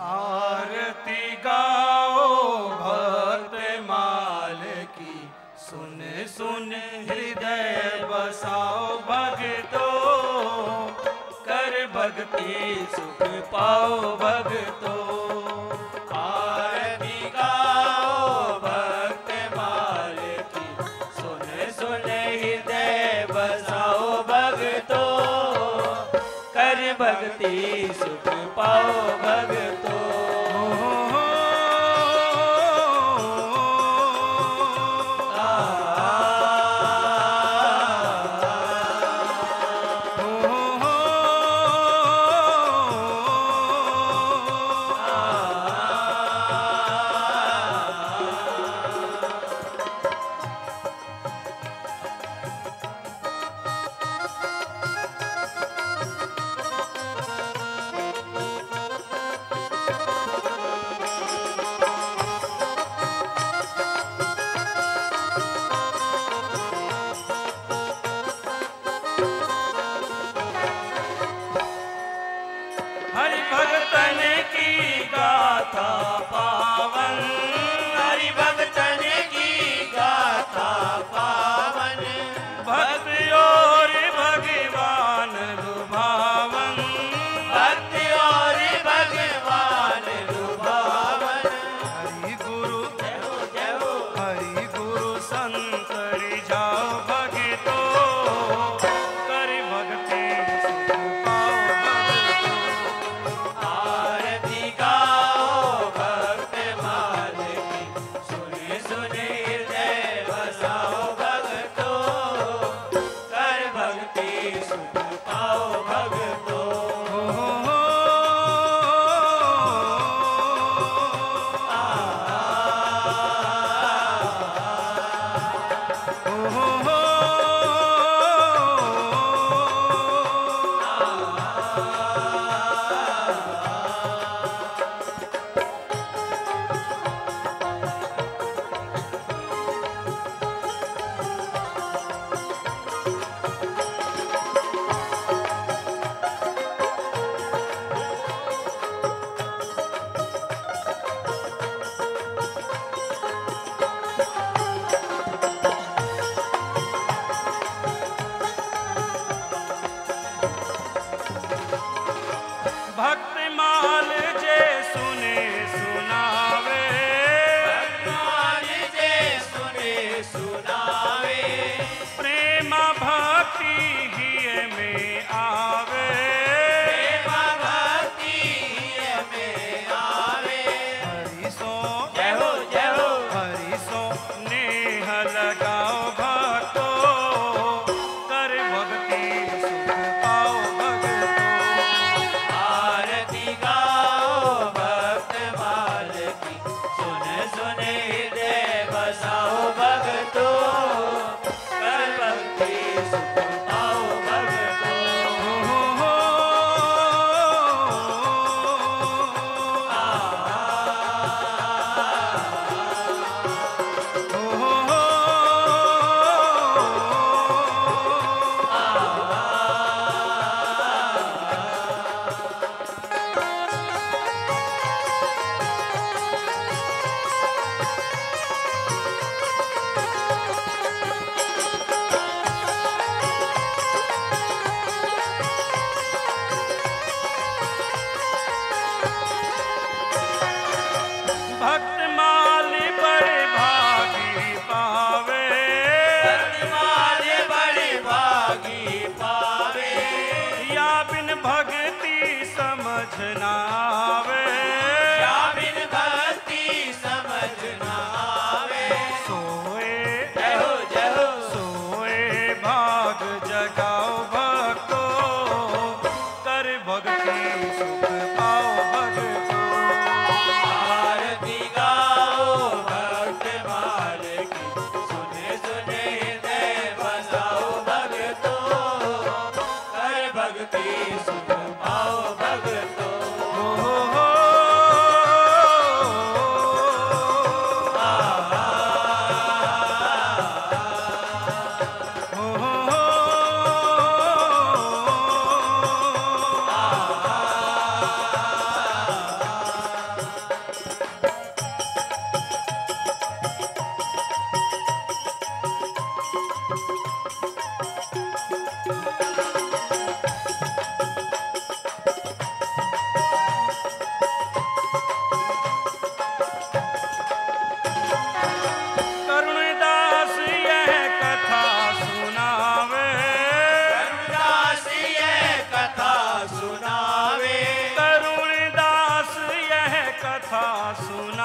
आरती गाओ भक्त माल की सुन सुन हृदय बसाओ भगतो कर भक्ति सुन सुख पाओ भगतो। Thank you. सुना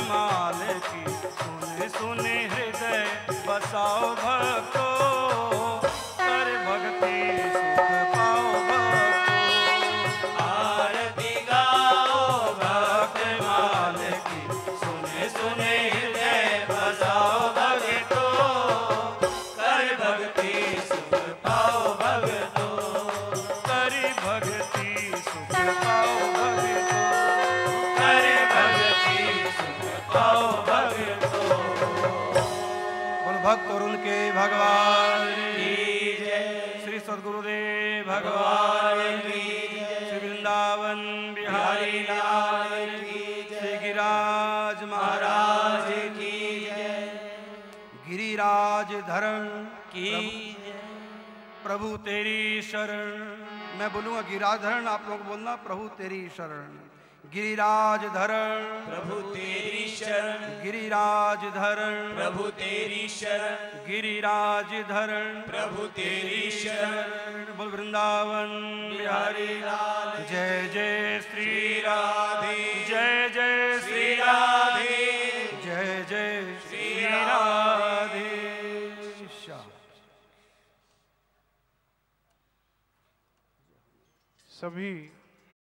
माल की। सुन सुन हृदय, बसाओ भक्तो। कर भक्ति पाओ भक्तो। आरती गाओ भक्त माल की। सुने सुने भगवान की जय। श्री सदगुरुदेव भगवान श्री वृंदावन बिहारी लाल श्री गिरिराज महाराज की जय। गिरिराज धरण की प्रभु तेरी शरण। मैं बोलूँगा गिरिराज धरण आप लोग बोलना प्रभु तेरी शरण। गिरिराज धरण। प्रभु तेरी शरण। गिरिराज धरण। प्रभु तेरी शरण। गिरिराज धरण। प्रभु तेरी शरण। बोल वृंदावन बिहारी। लाल जय जय श्री राधे। जय जय श्री राधे। जय जय श्री श्री राधे। सभी